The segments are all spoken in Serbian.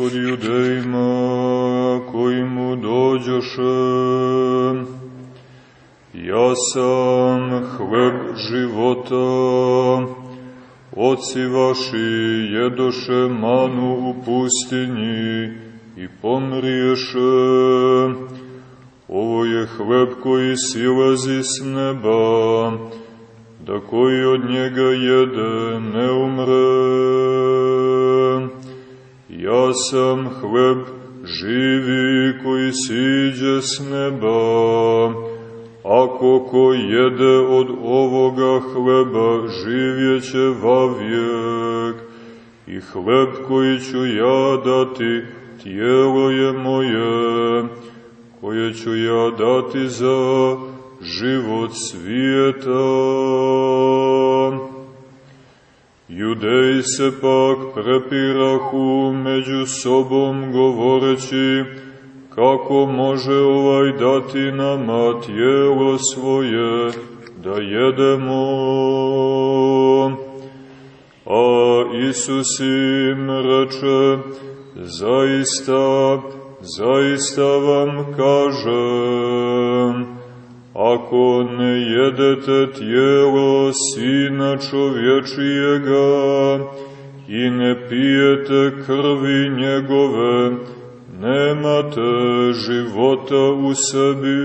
Gospod judejima koji mu dođoše. Ja sam hleb života, oci vaši jedoše manu u pustinji i pomriješe. Ovo je hleb koji silazi s neba, da koji od njega jede ne umre. Ja sam hleb živi koji siđe s neba, ako ko jede od ovoga hleba živjeće vavijek, i hleb koji ću ja dati tijelo je moje, koje ću ja dati za život svijeta. Judeji se pak prepirahu među sobom govoreći kako može ovaj dati nama tijelo svoje da jedemo. A Isus im reče, zaista, zaista vam kažem, ako ne jedete tijelo Sina čovječijega i ne pijete krvi njegove, nemate života u sebi.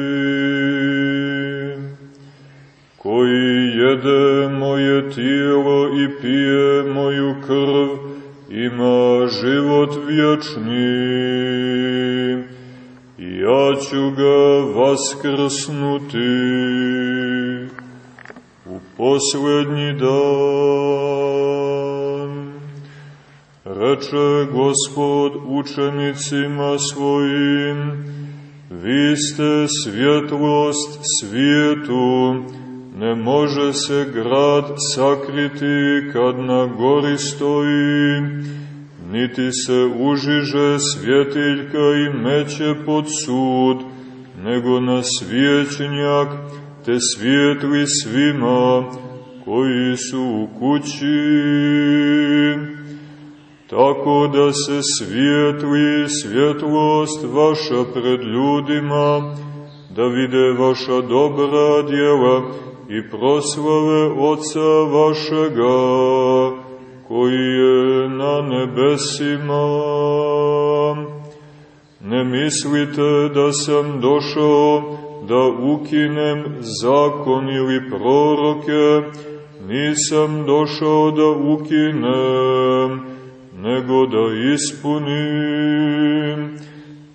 Koji jede moje tijelo i pije moju krv, ima život vječni ja ću ga vaskrsnuti u poslednji dan. Reče Gospod učenicima svojim, vi ste svjetlost svijetu, ne može se grad sakriti kad na gori stoji, niti se užiže svjetiljka i meće pod sud, nego na svjećnjak, te svijetli svima koji su u kući. Tako da se svijetli svjetlost vaša pred ljudima, da vide vaša dobra djela i proslave Otca vašega, koji je na nebesima. Ne mislite da sam došao da ukinem zakon ili proroke, nisam došao da ukinem, nego da ispunim,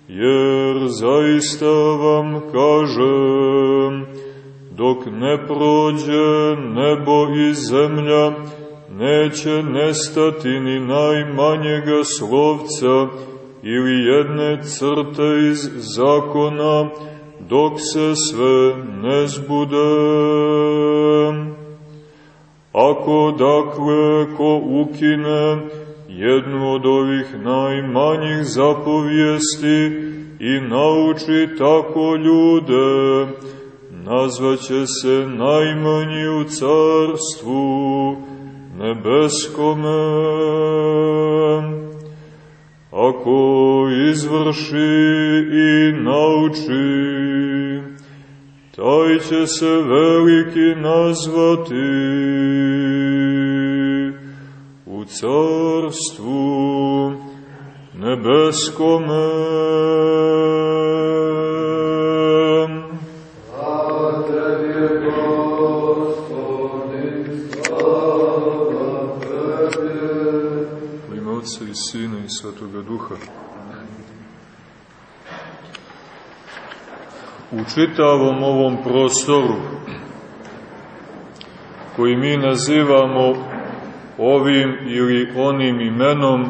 jer zaista vam kažem, dok ne prođe nebo i zemlja, neće nestati ni najmanjega slovca ili jedne crte iz zakona, dok se sve ne zbude. Ako dakle ko ukine jednu od ovih najmanjih zapovijesti i nauči tako ljude, nazvaće se najmanji u carstvu, nebeskome. Ako izvrši i nauči, taj će se veliki nazvati u carstvu nebeskome. Svetoga Duha. U čitavom ovom prostoru koji mi nazivamo ovim ili onim imenom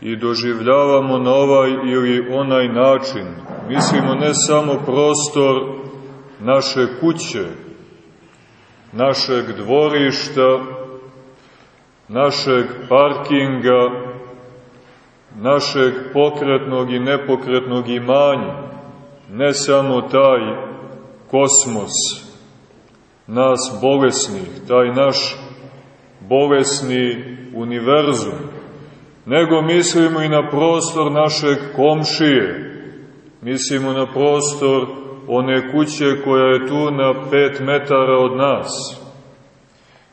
i doživljavamo na ovaj ili onaj način. Mislimo ne samo prostor naše kuće, našeg dvorišta, našeg parkinga, našeg pokretnog i nepokretnog imanja, ne samo taj kosmos, nas bolesnih, taj naš bolesni univerzum, nego mislimo i na prostor našeg komšije, mislimo na prostor one kuće koja je tu na pet metara od nas,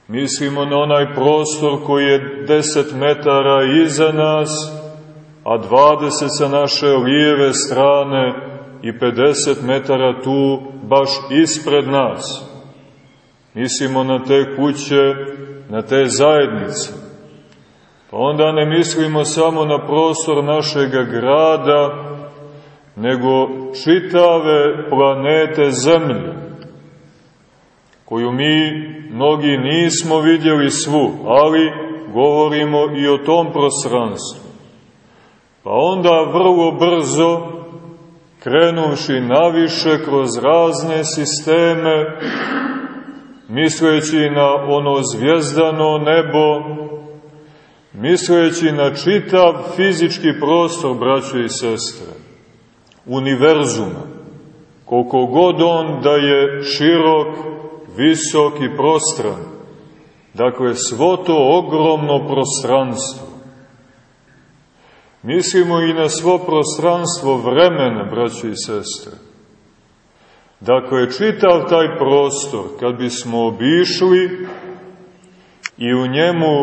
mislimo na onaj prostor koji je deset metara iza nas, a dvadeset sa naše lijeve strane i 50 metara tu baš ispred nas. Mislimo na te kuće, na te zajednice. Pa onda ne mislimo samo na prostor našeg grada, nego čitave planete Zemlje, koju mi mnogi nismo vidjeli svu, ali govorimo i o tom prostranstvu. Pa onda vrlo brzo, krenuši naviše kroz razne sisteme, misleći na ono zvjezdano nebo, misleći na čitav fizički prostor, braće i sestre, univerzuma, koliko god on da je širok, visok i prostran, dakle svo to ogromno prostranstvo. Mislimo i na svo prostranstvo vremena, braće i sestre. Dakle, čitav taj prostor, kad bismo obišli i u njemu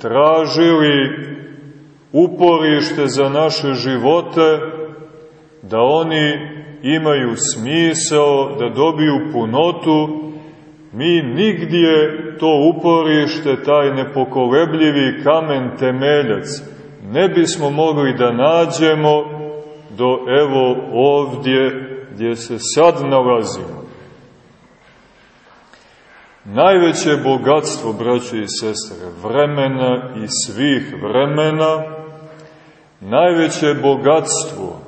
tražili uporište za naše živote, da oni imaju smisao, da dobiju punotu, mi nigdje to uporište, taj nepokolebljivi kamen temeljac, ne bismo mogli da nađemo do evo ovdje gdje se sad nalazimo. Najveće bogatstvo, braće i sestre, vremena i svih vremena, najveće bogatstvo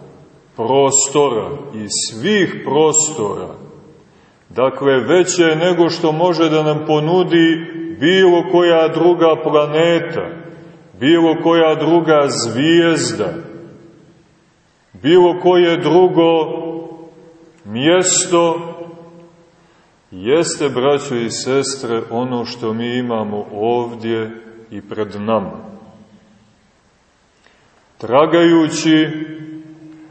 prostora i svih prostora, dakle veće nego što može da nam ponudi bilo koja druga planeta, bilo koja druga zvijezda, bilo koje drugo mjesto jeste, braćo i sestre, ono što mi imamo ovdje i pred nama. Tragajući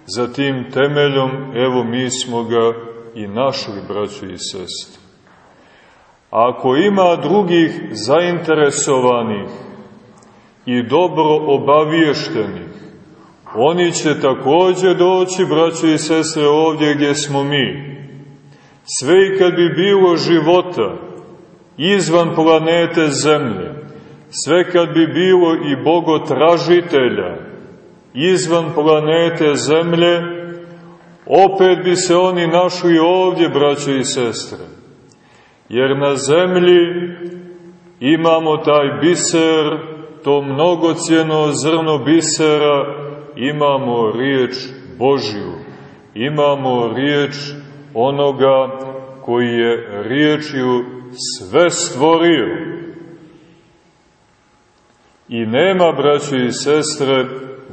za tim temeljom, evo mi smo ga i našli, braćo i sestre. Ako ima drugih zainteresovanih i dobro obaviještenih, oni će takođe doći, braćo i sestre, ovdje gdje smo mi. Sve i kad bi bilo života izvan planete Zemlje, sve kad bi bilo i bogotražitelja izvan planete Zemlje, opet bi se oni našli ovdje, braćo i sestre. Jer na Zemlji imamo taj biser, to mnogocijeno zrno bisera, imamo riječ Božju, imamo riječ onoga koji je riječju sve stvorio. I nema, braće i sestre,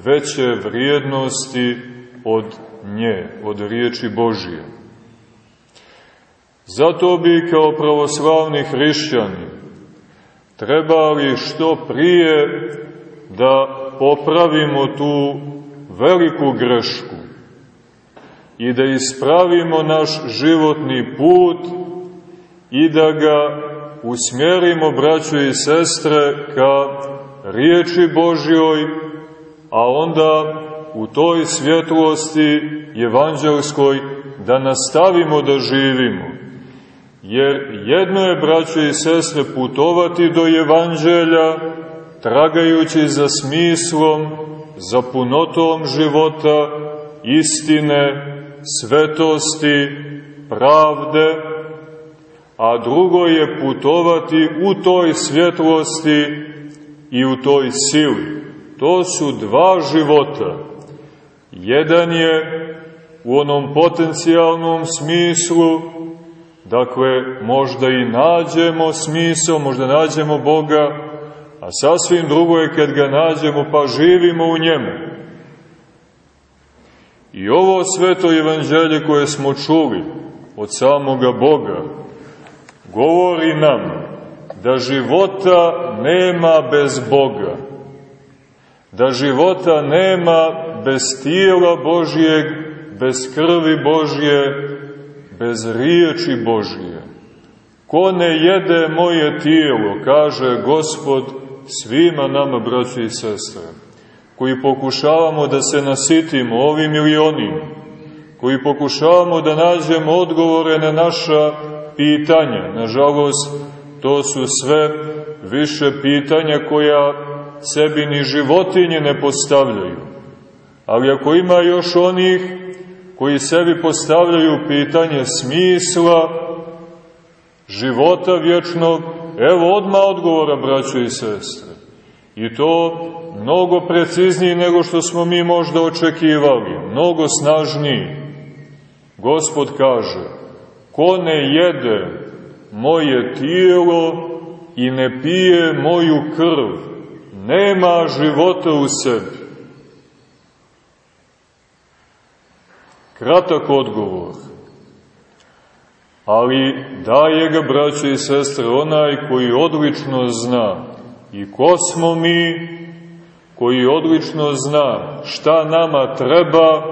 veće vrijednosti od nje, od riječi Božije. Zato bi kao pravoslavni hrišćani trebali što prije da popravimo tu veliku grešku i da ispravimo naš životni put i da ga usmjerimo, braćo i sestre, ka riječi Božjoj, a onda u toj svjetlosti evanđelskoj da nastavimo da živimo. Jer jedno je, braćo i sestre, putovati do evanđelja, tragajući za smislom, za punotom života, istine, svetosti, pravde, a drugo je putovati u toj svjetlosti i u toj sili. To su dva života. Jedan je u onom potencijalnom smislu, dakle, možda i nađemo smisao, možda nađemo Boga, a sasvim drugo je kad ga nađemo pa živimo u njemu. I ovo sveto evanđelje koje smo čuli od samoga Boga govori nam da života nema bez Boga, da života nema bez tijela Božijeg, bez krvi Božje, bez riječi Božije. Ko ne jede moje tijelo, kaže Gospod svima nama, braći i sestre, koji pokušavamo da se nasitimo ovim ili onim, koji pokušavamo da nađemo odgovore na naša pitanja. Nažalost, to su sve više pitanja koja sebi ni životinje ne postavljaju. Ali ako ima još onih koji sebi postavljaju pitanje smisla, života vječnog, evo odma odgovora, braćo i sestre. I to mnogo precizniji nego što smo mi možda očekivali, mnogo snažniji. Gospod kaže, ko ne jede moje tijelo i ne pije moju krv, nema života u sebi. Kratak odgovor. Ali daje ga, braće i sestre, onaj koji odlično zna i ko smo mi, koji odlično zna šta nama treba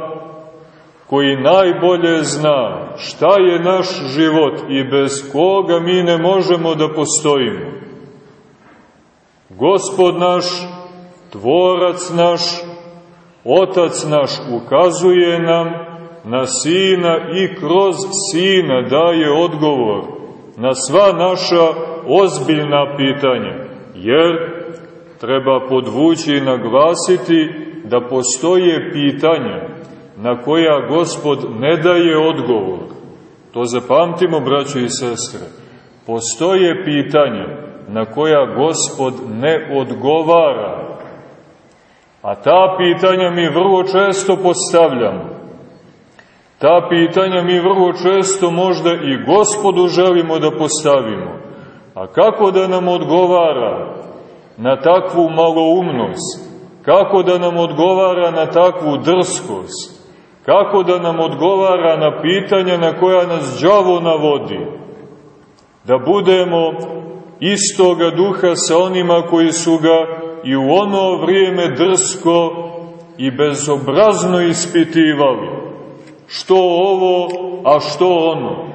koji najbolje zna šta je naš život i bez koga mi ne možemo da postojimo. Gospod naš, Tvorac naš, Otac naš ukazuje nam na Sina i kroz Sina daje odgovor na sva naša ozbiljna pitanja, jer treba podvući i naglasiti da postoje pitanja na koja gospod ne daje odgovor. To zapamtimo, braćo i sestre. Postoje pitanja na koja gospod ne odgovara. A ta pitanja mi vrlo često postavljamo. Ta pitanja mi vrlo često možda i gospodu želimo da postavimo. A kako da nam odgovara na takvu maloumnost? Kako da nam odgovara na takvu drskost? Kako da nam odgovara na pitanja na koja nas đavo navodi? Da budemo istoga duha sa onima koji su ga i u ono vrijeme drsko i bezobrazno ispitivali. Što ovo, a što ono?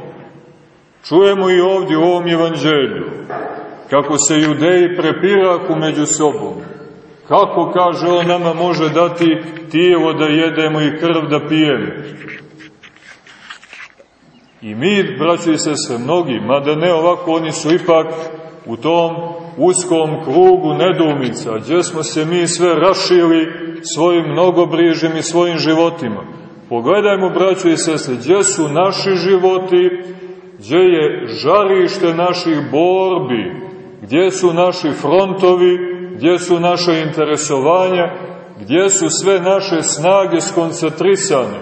Čujemo i ovdje u ovom evanđelju kako se judeji prepiraku među sobom Kako, kaže on, nama može dati tijelo da jedemo i krv da pijemo? I mi, braći i sestre, mnogi, mada ne ovako, oni su ipak u tom uskom krugu nedumica, gdje smo se mi sve rašili svojim mnogobrižim i svojim životima. Pogledajmo, braći i sestre, gdje su naši životi, gdje je žarište naših borbi, gdje su naši frontovi, gdje su naše interesovanja, gdje su sve naše snage skoncentrisane,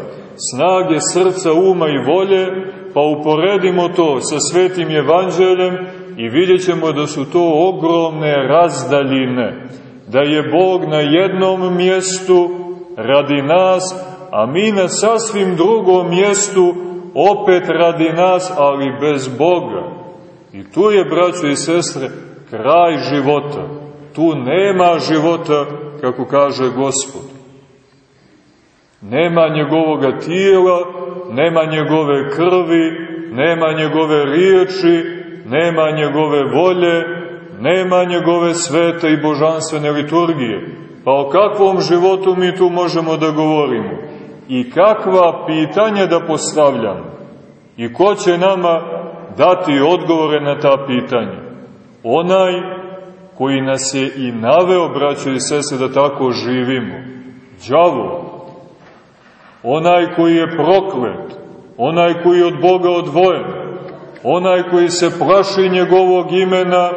snage srca, uma i volje, pa uporedimo to sa svetim evanđeljem i vidjet ćemo da su to ogromne razdaljine, da je Bog na jednom mjestu radi nas, a mi na sasvim drugom mjestu opet radi nas, ali bez Boga. I tu je, braćo i sestre, kraj života tu nema života, kako kaže Gospod. Nema njegovoga tijela, nema njegove krvi, nema njegove riječi, nema njegove volje, nema njegove svete i božanstvene liturgije. Pa o kakvom životu mi tu možemo da govorimo? I kakva pitanja da postavljamo? I ko će nama dati odgovore na ta pitanja? Onaj koji nas je i naveo, braćo i sese, da tako živimo. Đavo, onaj koji je proklet, onaj koji je od Boga odvojen, onaj koji se plaši njegovog imena,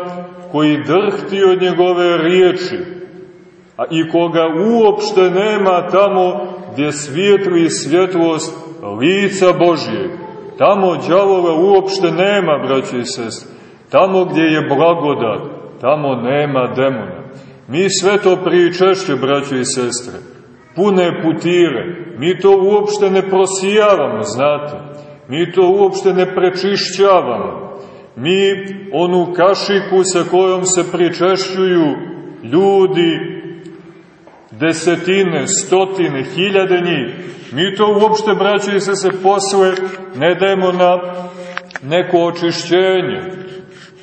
koji drhti od njegove riječi, a i koga uopšte nema tamo gdje svijetli svjetlost lica Božijeg. Tamo đavola uopšte nema, braći i sest. Tamo gdje je blagodat, tamo nema demona. Mi sve to pričešće, braćo i sestre, pune putire, mi to uopšte ne prosijavamo, znate, mi to uopšte ne prečišćavamo. Mi onu kašiku sa kojom se pričešćuju ljudi, desetine, stotine, hiljade njih. Mi to uopšte, braće i se posle ne dajemo na neko očišćenje,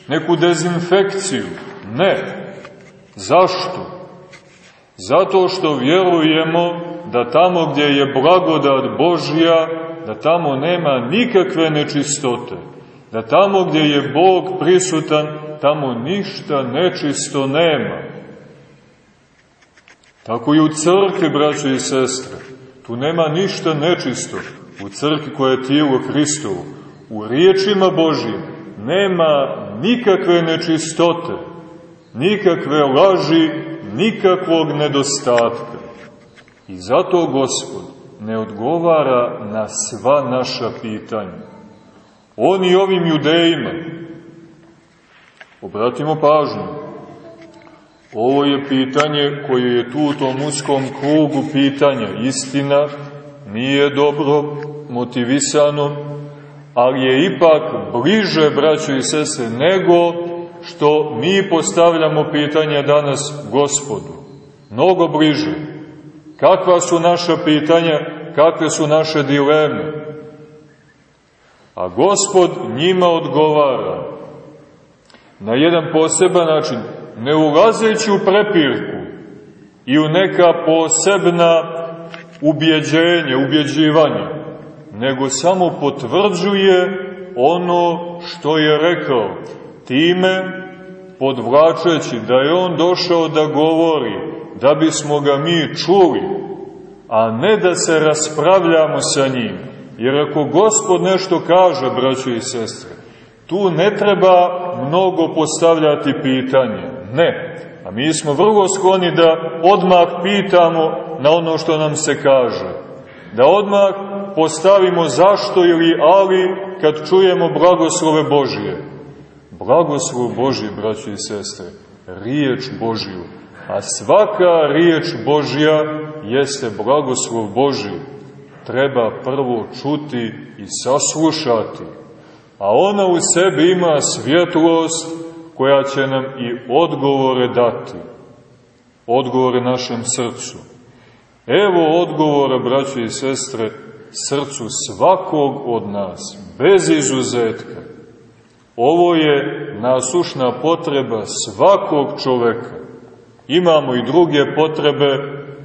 neku dezinfekciju. Ne. Zašto? Zato što vjerujemo da tamo gdje je blagodat Božja, da tamo nema nikakve nečistote. Da tamo gdje je Bog prisutan, tamo ništa nečisto nema. Tako i u crkvi, braćo i sestre. Tu nema ništa nečisto. U crkvi koja je tijelo Hristovo. U riječima Božjim nema nikakve nečistote, nikakve laži, nikakvog nedostatka. I zato Gospod ne odgovara na sva naša pitanja. On i ovim judejima, obratimo pažnju, ovo je pitanje koje je tu u tom uskom krugu pitanja. Istina nije dobro motivisano, ali je ipak bliže, braćo i sese, nego što mi postavljamo pitanje danas gospodu. Mnogo bliže. Kakva su naša pitanja, kakve su naše dileme? A gospod njima odgovara na jedan poseban način, ne ulazeći u prepirku i u neka posebna ubjeđenja, ubjeđivanja, nego samo potvrđuje ono što je rekao time podvlačeći da je on došao da govori, da bismo ga mi čuli, a ne da se raspravljamo sa njim. Jer ako gospod nešto kaže, braćo i sestre, tu ne treba mnogo postavljati pitanje. Ne. A mi smo vrlo skloni da odmah pitamo na ono što nam se kaže. Da odmah postavimo zašto ili ali kad čujemo blagoslove Božije blagoslov Božji, braći i sestre, riječ Božju. A svaka riječ Božja jeste blagoslov Božji. Treba prvo čuti i saslušati. A ona u sebi ima svjetlost koja će nam i odgovore dati. Odgovore našem srcu. Evo odgovora, braći i sestre, srcu svakog od nas, bez izuzetka. Ovo je nasušna potreba svakog čoveka. Imamo i druge potrebe,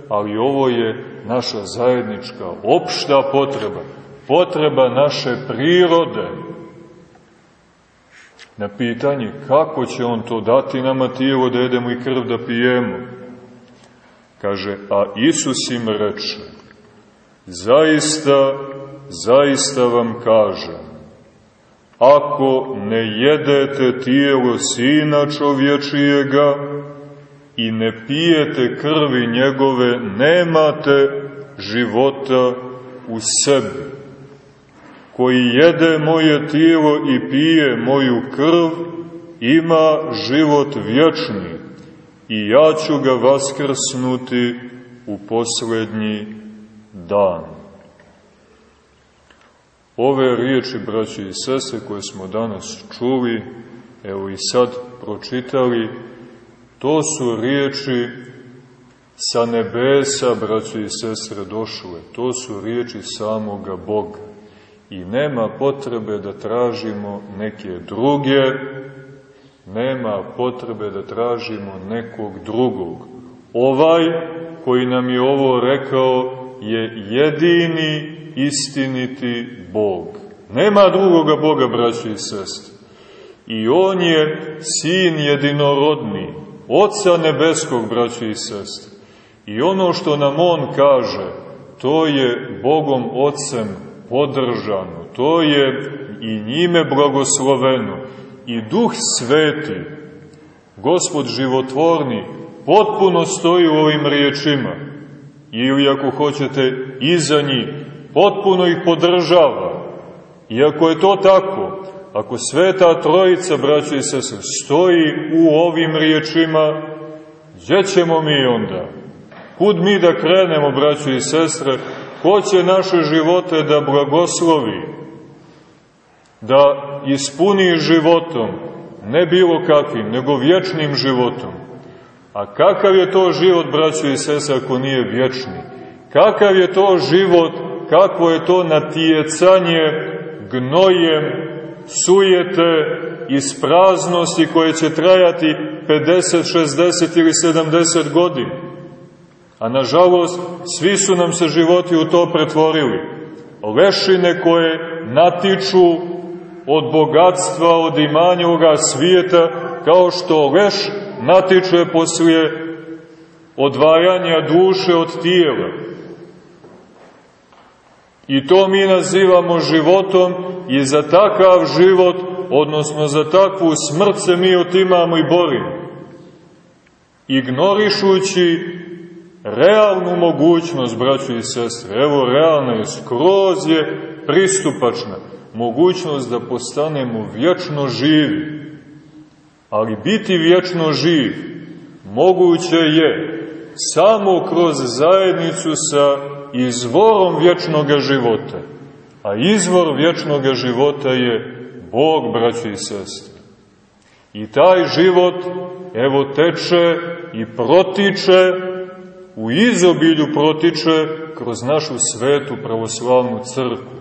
ali ovo je naša zajednička, opšta potreba. Potreba naše prirode. Na pitanje kako će on to dati nama tijelo da jedemo i krv da pijemo. Kaže, a Isus im reče, zaista, zaista vam kažem, ako ne jedete tijelo Sina čovječijega i ne pijete krvi njegove, nemate života u sebi. Koji jede moje tijelo i pije moju krv, ima život vječni i ja ću ga vaskrsnuti u poslednji dan. Ove riječi, braći i sese, koje smo danas čuli, evo i sad pročitali, to su riječi sa nebesa, braći i sestre, došle. To su riječi samoga Boga. I nema potrebe da tražimo neke druge, nema potrebe da tražimo nekog drugog. Ovaj koji nam je ovo rekao je jedini istiniti Bog. Nema drugoga Boga, braći i sestri. I On je sin jedinorodni, Oca nebeskog, braći i sestri. I ono što nam On kaže, to je Bogom Otcem podržano, to je i njime blagosloveno. I Duh Sveti, Gospod životvorni, potpuno stoji u ovim riječima. Ili ako hoćete, iza njih potpuno ih podržava. Iako je to tako, ako sveta trojica, braćo i sese, stoji u ovim riječima, gdje ćemo mi onda? Kud mi da krenemo, braćo i sestre? Ko će naše živote da blagoslovi? Da ispuni životom, ne bilo kakvim, nego vječnim životom. A kakav je to život, braćo i sese, ako nije vječni? Kakav je to život, kako je to natijecanje gnojem, sujete, ispraznosti koje će trajati 50, 60 ili 70 godina. A nažalost, svi su nam se životi u to pretvorili. Lešine koje natiču od bogatstva, od imanja ovoga svijeta, kao što leš natiče poslije odvajanja duše od tijela. I to mi nazivamo životom i za takav život, odnosno za takvu smrt se mi otimamo i borimo. Ignorišući realnu mogućnost, braćo i sestre, evo realna je, skroz je pristupačna, mogućnost da postanemo vječno živi. Ali biti vječno živ moguće je samo kroz zajednicu sa izvorom vječnog života. A izvor vječnog života je Bog, braći i sestre. I taj život, evo, teče i protiče, u izobilju protiče kroz našu svetu pravoslavnu crkvu.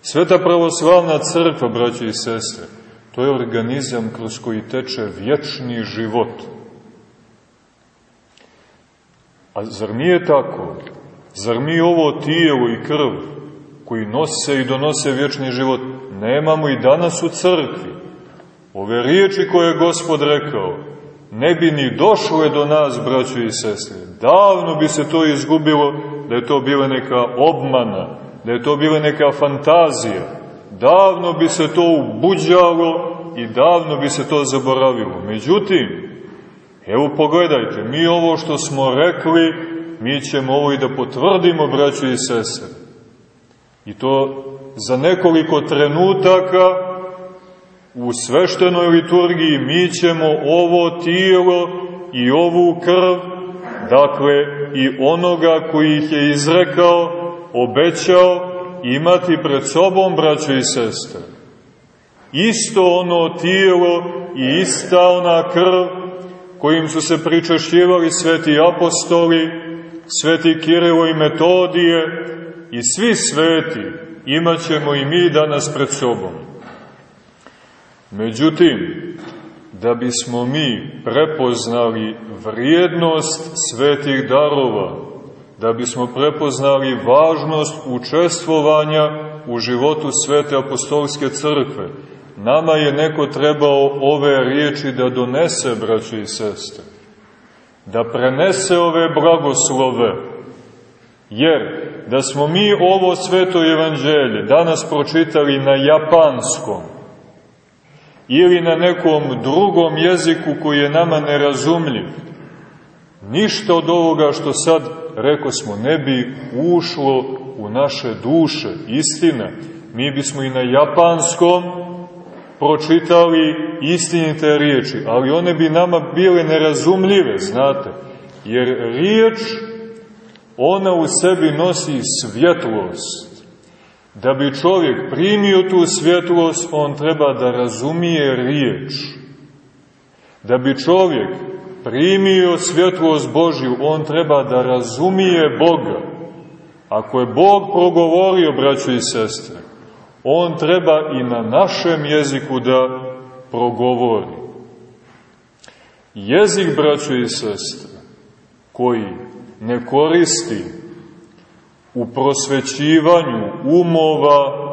Sveta pravoslavna crkva, braći i sestre, to je organizam kroz koji teče vječni život. A zar nije tako? Zar mi ovo tijelo i krv koji nose i donose vječni život nemamo i danas u crkvi? Ove riječi koje je Gospod rekao ne bi ni došle do nas, braćo i sestre. Davno bi se to izgubilo da je to bila neka obmana, da je to bila neka fantazija. Davno bi se to ubuđalo i davno bi se to zaboravilo. Međutim, evo pogledajte, mi ovo što smo rekli, mi ćemo ovo i da potvrdimo, braćo i sestre. I to za nekoliko trenutaka u sveštenoj liturgiji mi ćemo ovo tijelo i ovu krv, dakle i onoga koji ih je izrekao, obećao, imati pred sobom, braćo i sestre. Isto ono tijelo i ista ona krv kojim su se pričašćivali sveti apostoli, sveti Kirilo i Metodije i svi sveti imat ćemo i mi danas pred sobom. Međutim, da bismo mi prepoznali vrijednost svetih darova, da bismo prepoznali važnost učestvovanja u životu Svete apostolske crkve, nama je neko trebao ove riječi da donese, braći i sestre, da prenese ove blagoslove, jer da smo mi ovo sveto evanđelje danas pročitali na japanskom ili na nekom drugom jeziku koji je nama nerazumljiv, ništa od ovoga što sad reko smo, ne bi ušlo u naše duše. Istina, mi bismo i na japanskom pročitali istinite riječi, ali one bi nama bile nerazumljive, znate, jer riječ, ona u sebi nosi svjetlost. Da bi čovjek primio tu svjetlost, on treba da razumije riječ. Da bi čovjek primio svjetlost Božju, on treba da razumije Boga. Ako je Bog progovorio, braćo i sestre, on treba i na našem jeziku da progovori. Jezik, braćo i sestre, koji ne koristi u prosvećivanju umova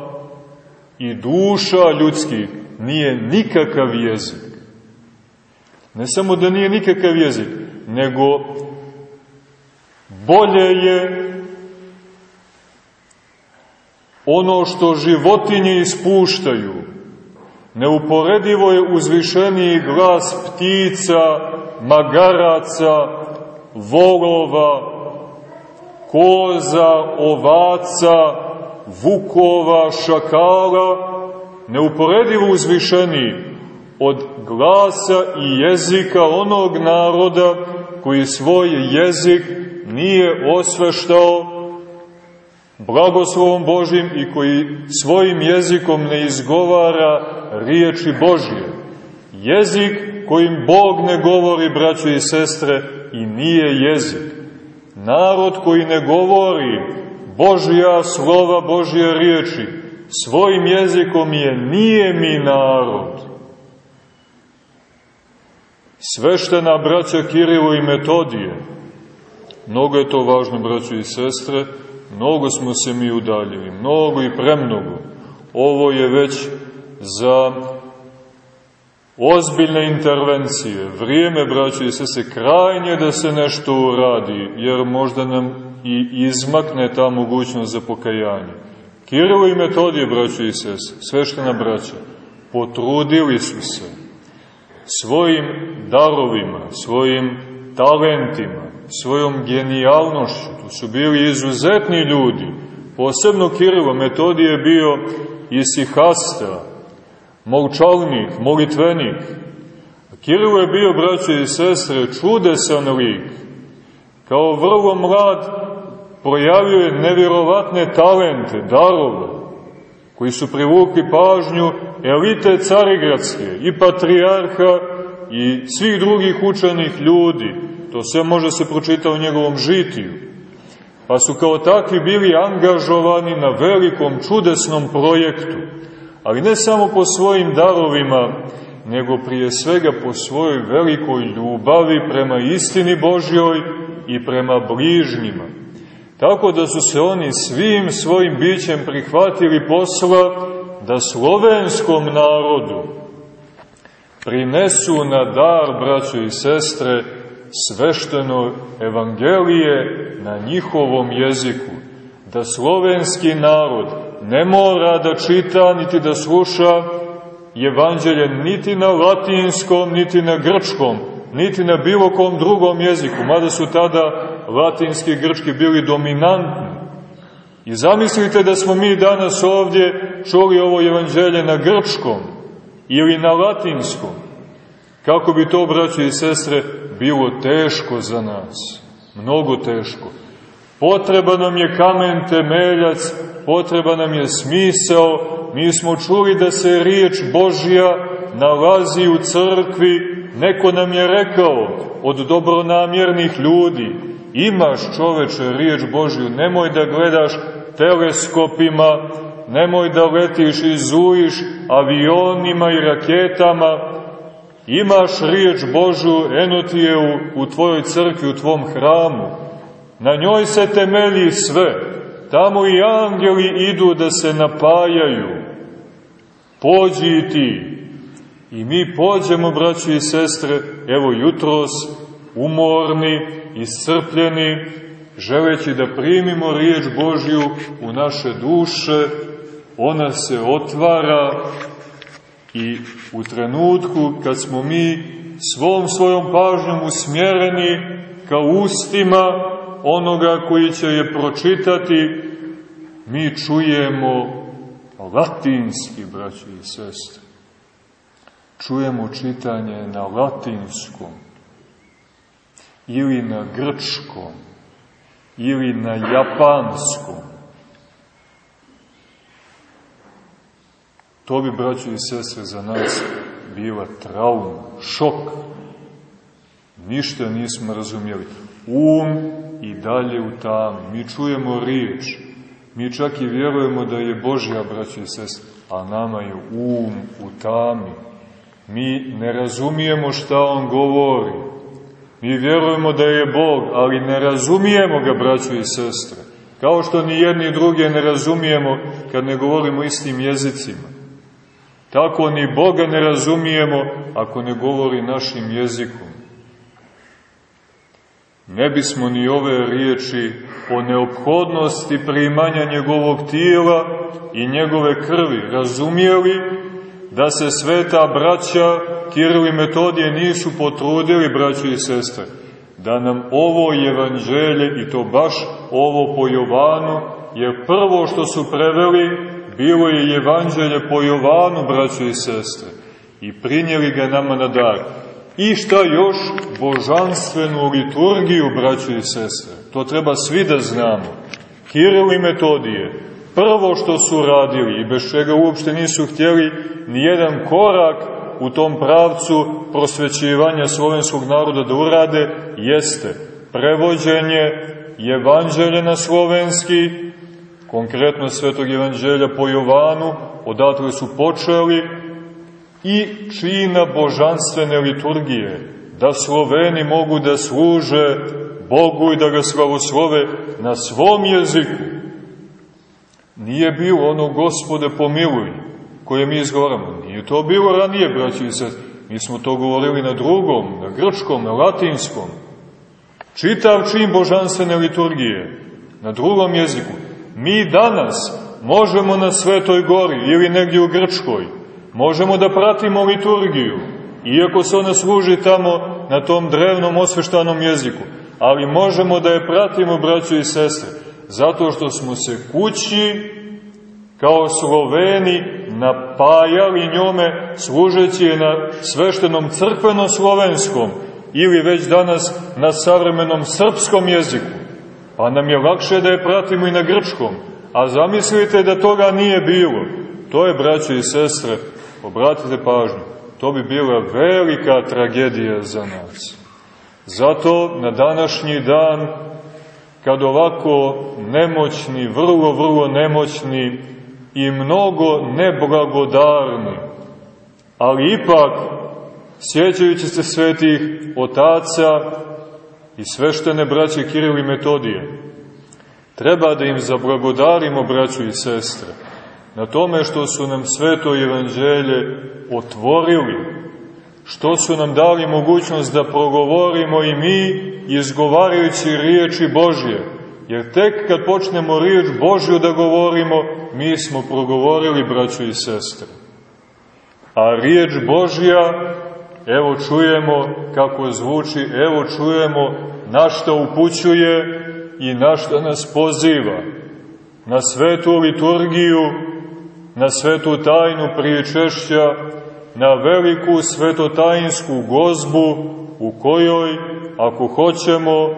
i duša ljudskih, nije nikakav jezik. Ne samo da nije nikakav jezik, nego bolje je ono što životinje ispuštaju. Neuporedivo je uzvišeniji glas ptica, magaraca, volova, koza, ovaca, vukova, šakala, neuporedivo uzvišeniji od glasa i jezika onog naroda koji svoj jezik nije osveštao blagoslovom Božim i koji svojim jezikom ne izgovara riječi Božje. Jezik kojim Bog ne govori, braćo i sestre, i nije jezik. Narod koji ne govori Božja slova, Božje riječi, svojim jezikom je nije mi narod. Sveštena braća Kirilo i Metodije, mnogo je to važno, braćo i sestre, mnogo smo se mi udaljili, mnogo i premnogo. Ovo je već za ozbiljne intervencije, vrijeme, braćo i sese, krajnje da se nešto uradi, jer možda nam i izmakne ta mogućnost za pokajanje. Kirilo i Metodije, braćo i sese, sveštena braća, potrudili su se svojim darovima, svojim talentima, svojom genijalnošću, to su bili izuzetni ljudi, posebno Kirilo, Metodije je bio isihastra, molčalnik, molitvenik. Kirilo je bio, braće i sestre, čudesan lik. Kao vrlo mlad projavio je nevjerovatne talente, darove, koji su privukli pažnju elite carigradske i patrijarha i svih drugih učenih ljudi. To sve može se pročita u njegovom žitiju. Pa su kao takvi bili angažovani na velikom čudesnom projektu ali ne samo po svojim darovima, nego prije svega po svojoj velikoj ljubavi prema istini Božjoj i prema bližnjima. Tako da su se oni svim svojim bićem prihvatili posla da slovenskom narodu prinesu na dar, braćo i sestre, svešteno evangelije na njihovom jeziku, da slovenski narod ne mora da čita niti da sluša evanđelje niti na latinskom, niti na grčkom, niti na bilo kom drugom jeziku, mada su tada latinski i grčki bili dominantni. I zamislite da smo mi danas ovdje čuli ovo evanđelje na grčkom ili na latinskom. Kako bi to, braće i sestre, bilo teško za nas. Mnogo teško. Potreba nam je kamen temeljac, potreba nam je smisao. Mi smo čuli da se riječ Božja nalazi u crkvi. Neko nam je rekao od dobronamjernih ljudi, imaš čoveče riječ Božju, nemoj da gledaš teleskopima, nemoj da letiš i zujiš avionima i raketama, imaš riječ Božju, eno ti je u, u tvojoj crkvi, u tvom hramu, Na njoj se temelji sve. Tamo i angeli idu da se napajaju. Pođi i ti. I mi pođemo, braći i sestre, evo jutros, umorni, iscrpljeni, želeći da primimo riječ Božju u naše duše, ona se otvara i u trenutku kad smo mi svom svojom pažnjom usmjereni ka ustima onoga koji će je pročitati, mi čujemo latinski, braći i sestre. Čujemo čitanje na latinskom, ili na grčkom, ili na japanskom. To bi, braći i sestre, za nas bila trauma, šok. Ništa nismo razumjeli. Um i dalje u tami. Mi čujemo riječ, mi čak i vjerujemo da je Božja, braći i sest, a nama je um u tami. Mi ne razumijemo šta On govori. Mi vjerujemo da je Bog, ali ne razumijemo ga, braći i sestre. Kao što ni jedni druge ne razumijemo kad ne govorimo istim jezicima. Tako ni Boga ne razumijemo ako ne govori našim jezikom ne bismo ni ove riječi o neophodnosti primanja njegovog tijela i njegove krvi razumijeli da se sveta braća Kiril i Metodije nisu potrudili, braći i sestre, da nam ovo evanđelje, i to baš ovo po Jovanu, jer prvo što su preveli bilo je evanđelje po Jovanu, braći i sestre, i prinjeli ga nama na dar. I šta još? Božanstvenu liturgiju, braćo i sestre. To treba svi da znamo. Kiril i Metodije, prvo što su radili i bez čega uopšte nisu htjeli ni jedan korak u tom pravcu prosvećivanja slovenskog naroda da urade jeste prevođenje evanđelja na slovenski, konkretno svetog evanđelja po Jovanu, odatle su počeli, i čina božanstvene liturgije, da Sloveni mogu da služe Bogu i da ga slavoslove na svom jeziku. Nije bilo ono gospode pomiluj, koje mi izgovaramo. Nije to bilo ranije, braći i sest. Mi smo to govorili na drugom, na grčkom, na latinskom. Čitav čin božanstvene liturgije, na drugom jeziku. Mi danas možemo na Svetoj gori ili negdje u Grčkoj, možemo da pratimo liturgiju, iako se ona služi tamo na tom drevnom osveštanom jeziku, ali možemo da je pratimo, braćo i sestre, zato što smo se kući, kao Sloveni, napajali njome, služeći je na sveštenom crkveno-slovenskom, ili već danas na savremenom srpskom jeziku. Pa nam je lakše da je pratimo i na grčkom. A zamislite da toga nije bilo. To je, braćo i sestre, obratite pažnju, to bi bila velika tragedija za nas. Zato na današnji dan, kad ovako nemoćni, vrlo, vrlo nemoćni i mnogo neblagodarni, ali ipak, sjećajući se svetih otaca i sveštene braće Kiril i Metodije, treba da im zablagodarimo, braću i sestre, na tome što su nam sveto evanđelje otvorili, što su nam dali mogućnost da progovorimo i mi izgovarajući riječi Božje. Jer tek kad počnemo riječ Božju da govorimo, mi smo progovorili, braćo i sestre. A riječ Božja, evo čujemo kako zvuči, evo čujemo na što upućuje i na što nas poziva. Na svetu liturgiju, na svetu tajnu priječešća, na veliku svetotajinsku gozbu u kojoj, ako hoćemo,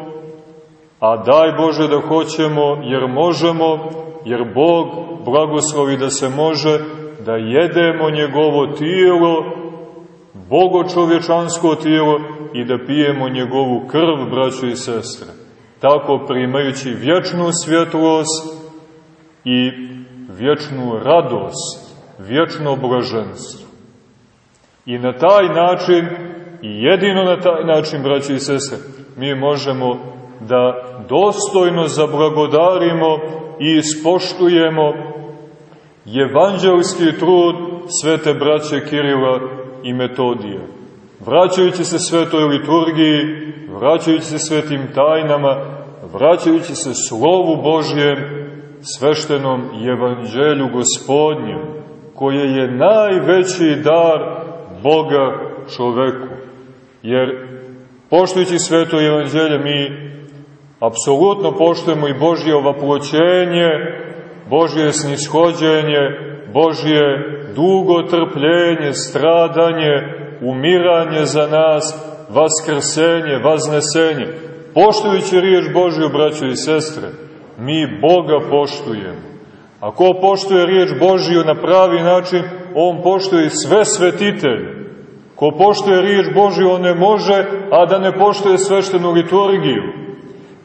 a daj Bože da hoćemo, jer možemo, jer Bog blagoslovi da se može, da jedemo njegovo tijelo, bogočovječansko tijelo i da pijemo njegovu krv, braćo i sestre. Tako primajući vječnu svjetlost i vječnu radost, vječno blaženstvo. I na taj način, i jedino na taj način, braći i sese, mi možemo da dostojno zablagodarimo i ispoštujemo evanđelski trud svete braće Kirila i Metodije. Vraćajući se svetoj liturgiji, vraćajući se svetim tajnama, vraćajući se slovu Božjem, sveštenom evanđelju gospodnjem, koje je najveći dar Boga čoveku. Jer poštujući sveto evanđelje mi apsolutno poštujemo i Božje ovaploćenje, Božje snishođenje, Božje dugo trpljenje, stradanje, umiranje za nas, vaskrsenje, vaznesenje. Poštujući riječ Božju, braćo i sestre, mi Boga poštujemo. A ko poštuje riječ Božju na pravi način, on poštuje sve svetitelje. Ko poštuje riječ Božju, on ne može, a da ne poštuje sveštenu liturgiju.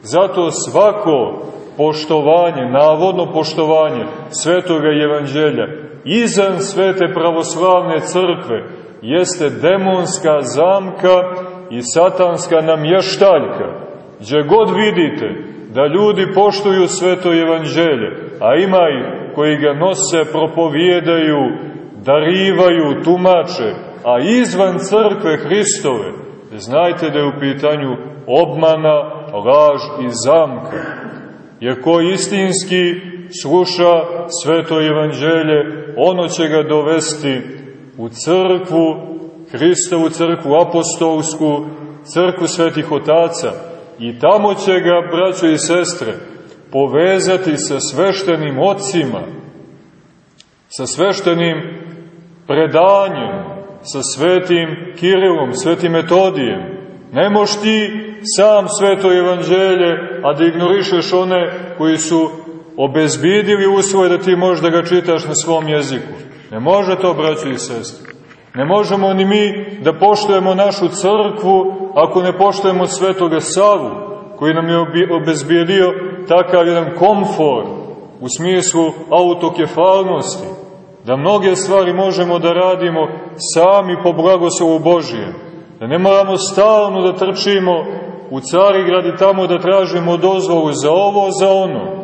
Zato svako poštovanje, navodno poštovanje svetoga evanđelja izan svete pravoslavne crkve jeste demonska zamka i satanska namještaljka. Gdje god vidite da ljudi poštuju sveto evanđelje, a ima ih koji ga nose, propovijedaju, darivaju, tumače, a izvan crkve Hristove, znajte da je u pitanju obmana, laž i zamka. Jer ko istinski sluša sveto evanđelje, ono će ga dovesti u crkvu, Hristovu crkvu apostolsku, crkvu svetih otaca, i tamo će ga, braćo i sestre, povezati sa sveštenim ocima, sa sveštenim predanjem, sa svetim Kirilom, svetim Metodijem. Ne moš ti sam sveto evanđelje, a da ignorišeš one koji su obezbidili uslove da ti možeš da ga čitaš na svom jeziku. Ne može to, braćo i sestre. Ne možemo ni mi da poštujemo našu crkvu ako ne poštujemo svetoga Savu, koji nam je obezbijedio takav jedan komfor u smislu autokefalnosti, da mnoge stvari možemo da radimo sami po blagoslovu Božije, da ne moramo stalno da trčimo u Carigrad i tamo da tražimo dozvolu za ovo, za ono.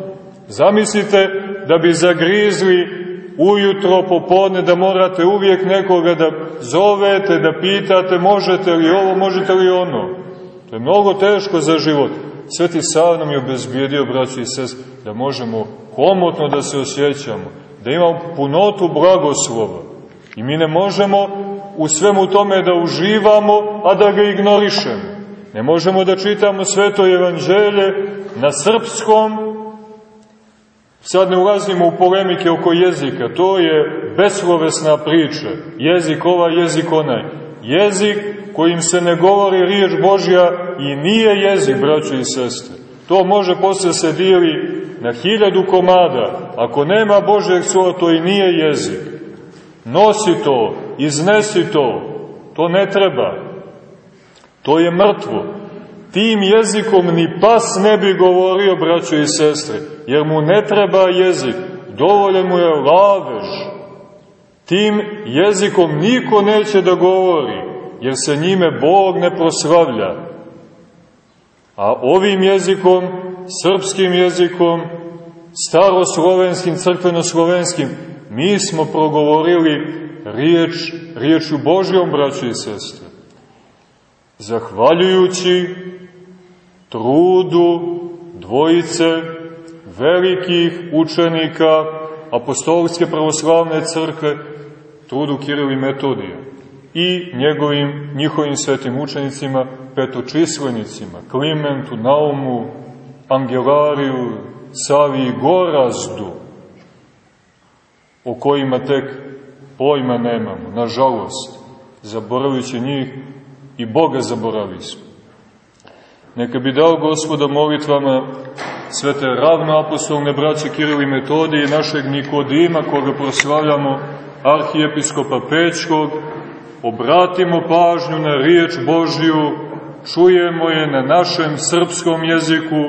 Zamislite da bi zagrizli ujutro, popodne, da morate uvijek nekoga da zovete, da pitate možete li ovo, možete li ono. To je mnogo teško za život. Sveti Sav nam je obezbijedio, braći i sest, da možemo komotno da se osjećamo, da imamo punotu blagoslova. I mi ne možemo u svemu tome da uživamo, a da ga ignorišemo. Ne možemo da čitamo sveto evanđelje na srpskom, Sad ne ulazimo u polemike oko jezika, to je beslovesna priča. Jezik ovaj, jezik onaj. Jezik kojim se ne govori riječ Božja i nije jezik, braćo i sestre. To može posle se dijeli na hiljadu komada. Ako nema Božjeg slova, to i nije jezik. Nosi to, iznesi to. To ne treba. To je mrtvo. Tim jezikom ni pas ne bi govorio, braćo i sestre, jer mu ne treba jezik, dovoljen mu je lavež. Tim jezikom niko neće da govori, jer se njime Bog ne proslavlja. A ovim jezikom, srpskim jezikom, staroslovenskim, crkvenoslovenskim, mi smo progovorili riječ, riječu Božjom, braćo i sestre. Zahvaljujući trudu dvojice velikih učenika apostolske pravoslavne crkve, trudu Kiril i Metodija i njegovim, njihovim svetim učenicima, petočislenicima, Klimentu, Naumu, Angelariju, Savi i Gorazdu, o kojima tek pojma nemamo, nažalost, zaboravići njih i Boga zaboravili smo. Neka bi dao gospoda molitvama svete ravnoapostolne braće Kirili Metodije i našeg Nikodima, koga proslavljamo, arhijepiskopa Pećkog, obratimo pažnju na riječ Božju, čujemo je na našem srpskom jeziku,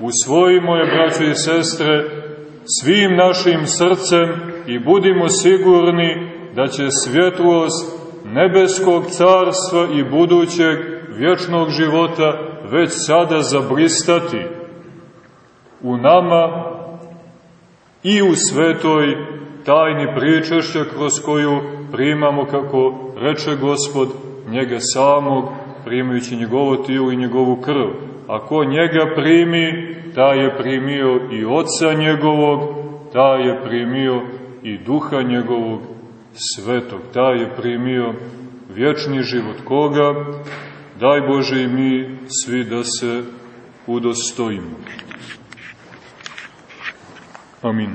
usvojimo je, braće i sestre, svim našim srcem i budimo sigurni da će svjetlost nebeskog carstva i budućeg vječnog života već sada zablistati u nama i u svetoj tajni pričešća kroz koju primamo, kako reče Gospod, njega samog, primajući njegovo tijelo i njegovu krv. Ako njega primi, ta je primio i oca njegovog, ta je primio i duha njegovog svetog, ta je primio vječni život koga, daj Bože i mi svi da se udostojimo. Amin.